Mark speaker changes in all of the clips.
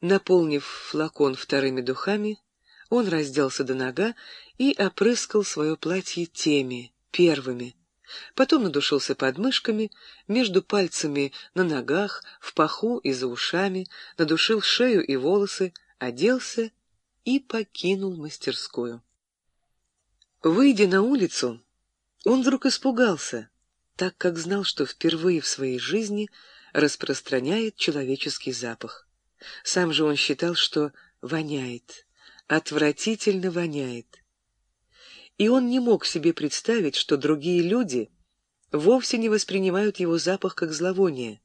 Speaker 1: Наполнив флакон вторыми духами, он разделся до нога и опрыскал свое платье теми, первыми. Потом надушился подмышками, между пальцами на ногах, в паху и за ушами, надушил шею и волосы, оделся и покинул мастерскую. Выйдя на улицу, он вдруг испугался, так как знал, что впервые в своей жизни распространяет человеческий запах. Сам же он считал, что воняет, отвратительно воняет. И он не мог себе представить, что другие люди вовсе не воспринимают его запах как зловоние,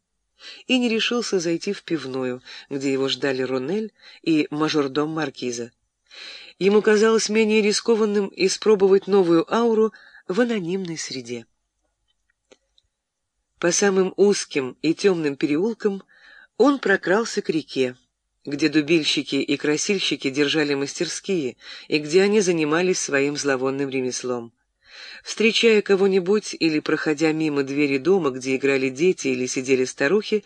Speaker 1: и не решился зайти в пивную, где его ждали Ронель и мажордом Маркиза. Ему казалось менее рискованным испробовать новую ауру в анонимной среде. По самым узким и темным переулкам он прокрался к реке, где дубильщики и красильщики держали мастерские и где они занимались своим зловонным ремеслом. Встречая кого-нибудь или проходя мимо двери дома, где играли дети или сидели старухи,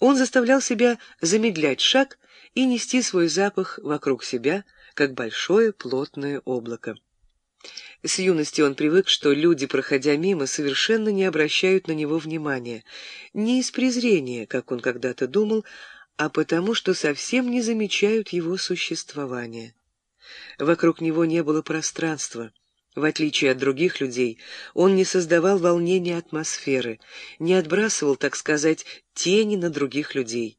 Speaker 1: он заставлял себя замедлять шаг и нести свой запах вокруг себя, как большое плотное облако. С юности он привык, что люди, проходя мимо, совершенно не обращают на него внимания, не из презрения, как он когда-то думал, а потому что совсем не замечают его существования. Вокруг него не было пространства. В отличие от других людей, он не создавал волнения атмосферы, не отбрасывал, так сказать, тени на других людей.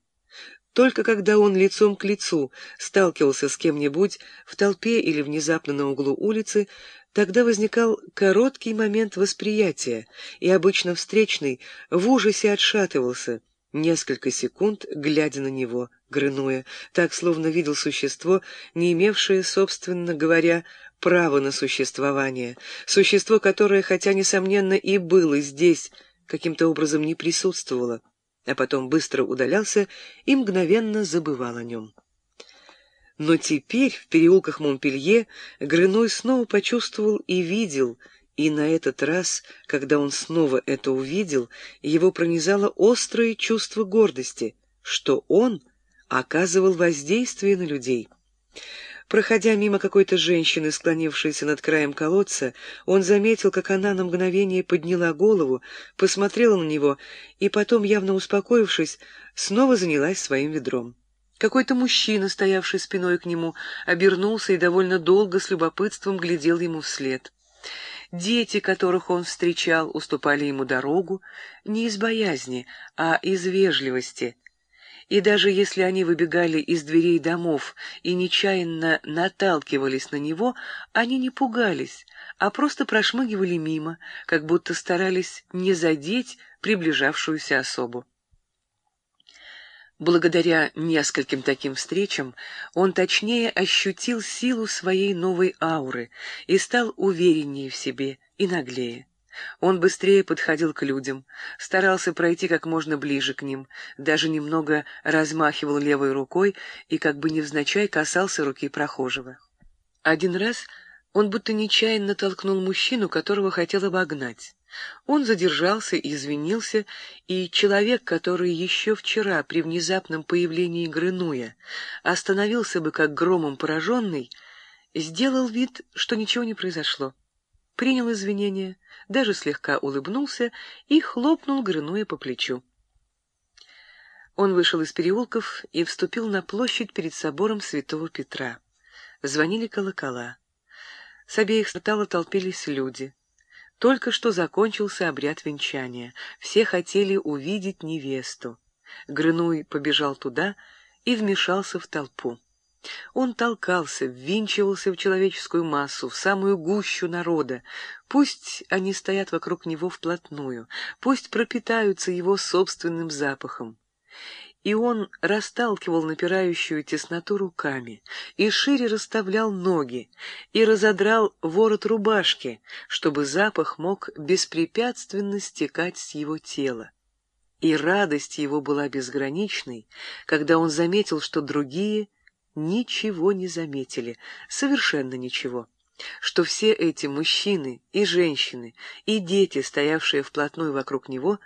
Speaker 1: Только когда он лицом к лицу сталкивался с кем-нибудь в толпе или внезапно на углу улицы, тогда возникал короткий момент восприятия, и обычно встречный в ужасе отшатывался, несколько секунд глядя на него, грынуя, так словно видел существо, не имевшее, собственно говоря, права на существование, существо, которое, хотя, несомненно, и было здесь, каким-то образом не присутствовало а потом быстро удалялся и мгновенно забывал о нем. Но теперь в переулках Монпелье Грыной снова почувствовал и видел, и на этот раз, когда он снова это увидел, его пронизало острое чувство гордости, что он оказывал воздействие на людей. Проходя мимо какой-то женщины, склонившейся над краем колодца, он заметил, как она на мгновение подняла голову, посмотрела на него и потом, явно успокоившись, снова занялась своим ведром. Какой-то мужчина, стоявший спиной к нему, обернулся и довольно долго с любопытством глядел ему вслед. Дети, которых он встречал, уступали ему дорогу не из боязни, а из вежливости — и даже если они выбегали из дверей домов и нечаянно наталкивались на него, они не пугались, а просто прошмыгивали мимо, как будто старались не задеть приближавшуюся особу. Благодаря нескольким таким встречам он точнее ощутил силу своей новой ауры и стал увереннее в себе и наглее. Он быстрее подходил к людям, старался пройти как можно ближе к ним, даже немного размахивал левой рукой и как бы невзначай касался руки прохожего. Один раз он будто нечаянно толкнул мужчину, которого хотел обогнать. Он задержался извинился, и человек, который еще вчера при внезапном появлении Грынуя остановился бы как громом пораженный, сделал вид, что ничего не произошло принял извинения, даже слегка улыбнулся и хлопнул Грынуя по плечу. Он вышел из переулков и вступил на площадь перед собором святого Петра. Звонили колокола. С обеих сторон толпились люди. Только что закончился обряд венчания. Все хотели увидеть невесту. Грынуй побежал туда и вмешался в толпу. Он толкался, ввинчивался в человеческую массу, в самую гущу народа. Пусть они стоят вокруг него вплотную, пусть пропитаются его собственным запахом. И он расталкивал напирающую тесноту руками, и шире расставлял ноги, и разодрал ворот рубашки, чтобы запах мог беспрепятственно стекать с его тела. И радость его была безграничной, когда он заметил, что другие — ничего не заметили, совершенно ничего, что все эти мужчины и женщины и дети, стоявшие вплотную вокруг него,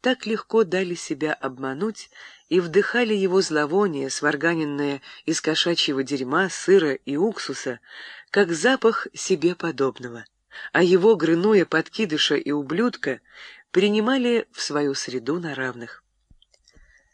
Speaker 1: так легко дали себя обмануть и вдыхали его зловоние, сварганенное из кошачьего дерьма, сыра и уксуса, как запах себе подобного, а его, грынуя подкидыша и ублюдка, принимали в свою среду на равных.